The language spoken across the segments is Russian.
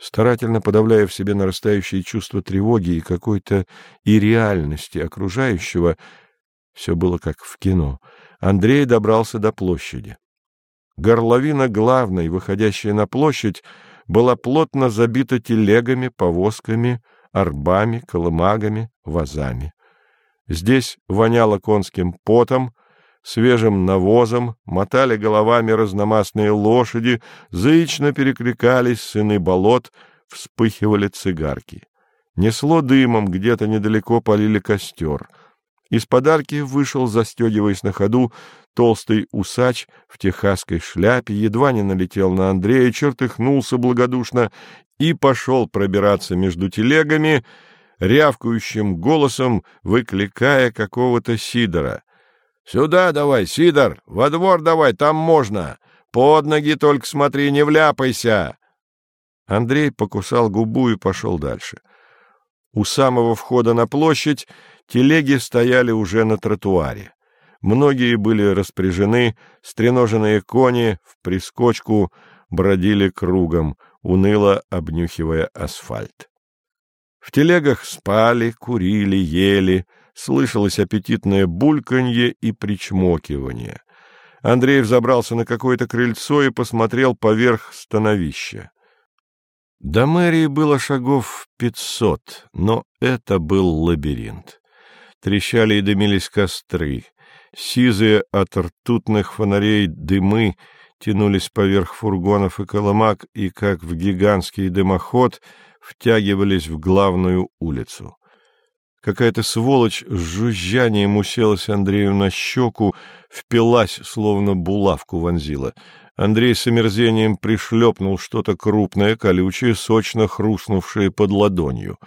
Старательно подавляя в себе нарастающее чувство тревоги и какой-то и окружающего, все было как в кино, Андрей добрался до площади. Горловина главной, выходящая на площадь, была плотно забита телегами, повозками, арбами, колымагами, вазами. Здесь воняло конским потом, свежим навозом, мотали головами разномастные лошади, зычно перекликались сыны болот, вспыхивали цигарки. Несло дымом, где-то недалеко полили костер. Из подарки вышел, застегиваясь на ходу, толстый усач в техасской шляпе, едва не налетел на Андрея, чертыхнулся благодушно и пошел пробираться между телегами, рявкающим голосом выкликая какого-то Сидора. Сюда давай, Сидор, во двор давай, там можно. Под ноги только смотри, не вляпайся. Андрей покусал губу и пошел дальше. У самого входа на площадь телеги стояли уже на тротуаре. Многие были распряжены, стреноженные кони в прискочку бродили кругом, уныло обнюхивая асфальт. В телегах спали, курили, ели — слышалось аппетитное бульканье и причмокивание. Андрей взобрался на какое-то крыльцо и посмотрел поверх становища. До мэрии было шагов пятьсот, но это был лабиринт. Трещали и дымились костры. Сизые от ртутных фонарей дымы тянулись поверх фургонов и колымак и, как в гигантский дымоход, втягивались в главную улицу. Какая-то сволочь с жужжанием уселась Андрею на щеку, впилась, словно булавку вонзила. Андрей с омерзением пришлепнул что-то крупное, колючее, сочно хрустнувшее под ладонью.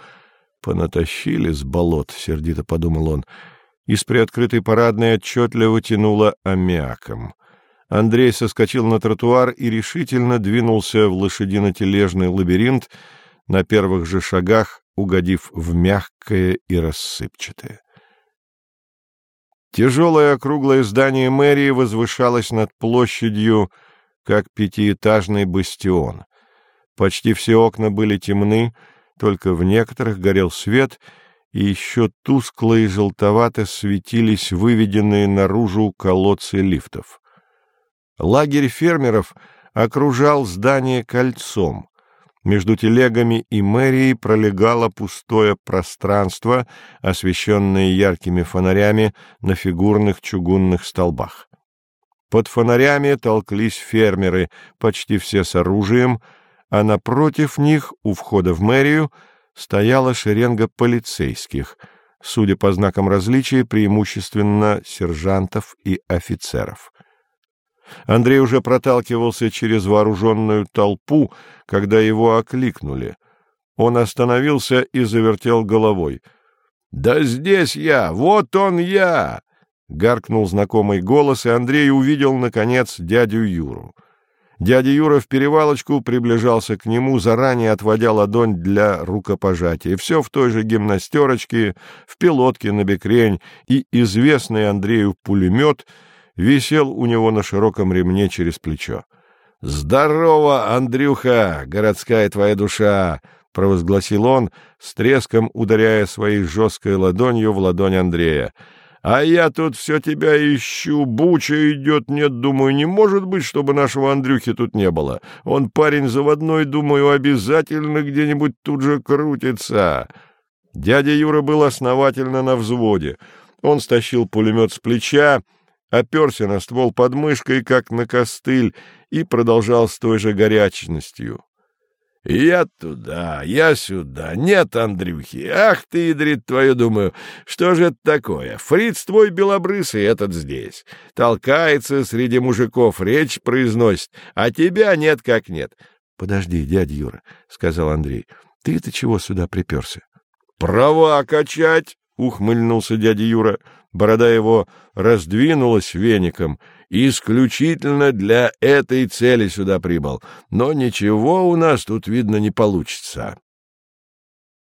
«Понатащили с болот», — сердито подумал он. Из приоткрытой парадной отчетливо тянуло аммиаком. Андрей соскочил на тротуар и решительно двинулся в лошадино-тележный лабиринт, на первых же шагах угодив в мягкое и рассыпчатое. Тяжелое округлое здание мэрии возвышалось над площадью, как пятиэтажный бастион. Почти все окна были темны, только в некоторых горел свет, и еще тускло и желтовато светились выведенные наружу колодцы лифтов. Лагерь фермеров окружал здание кольцом. Между телегами и мэрией пролегало пустое пространство, освещенное яркими фонарями на фигурных чугунных столбах. Под фонарями толклись фермеры, почти все с оружием, а напротив них, у входа в мэрию, стояла шеренга полицейских, судя по знакам различия, преимущественно сержантов и офицеров. Андрей уже проталкивался через вооруженную толпу, когда его окликнули. Он остановился и завертел головой. — Да здесь я! Вот он я! — гаркнул знакомый голос, и Андрей увидел, наконец, дядю Юру. Дядя Юра в перевалочку приближался к нему, заранее отводя ладонь для рукопожатия. Все в той же гимнастерочке, в пилотке на бекрень, и известный Андрею пулемет — висел у него на широком ремне через плечо. «Здорово, Андрюха, городская твоя душа!» — провозгласил он, с треском ударяя своей жесткой ладонью в ладонь Андрея. «А я тут все тебя ищу, буча идет, нет, думаю, не может быть, чтобы нашего Андрюхи тут не было. Он парень заводной, думаю, обязательно где-нибудь тут же крутится». Дядя Юра был основательно на взводе. Он стащил пулемет с плеча, оперся на ствол подмышкой, как на костыль, и продолжал с той же горячностью. «Я туда, я сюда. Нет, Андрюхи. Ах ты, ядрит твою, думаю, что же это такое? Фриц твой белобрысый этот здесь. Толкается среди мужиков, речь произносит, а тебя нет как нет». «Подожди, дядя Юра», — сказал Андрей, — «ты-то чего сюда приперся?» «Права качать!» — ухмыльнулся дядя Юра. Борода его раздвинулась веником. «Исключительно для этой цели сюда прибыл. Но ничего у нас тут, видно, не получится».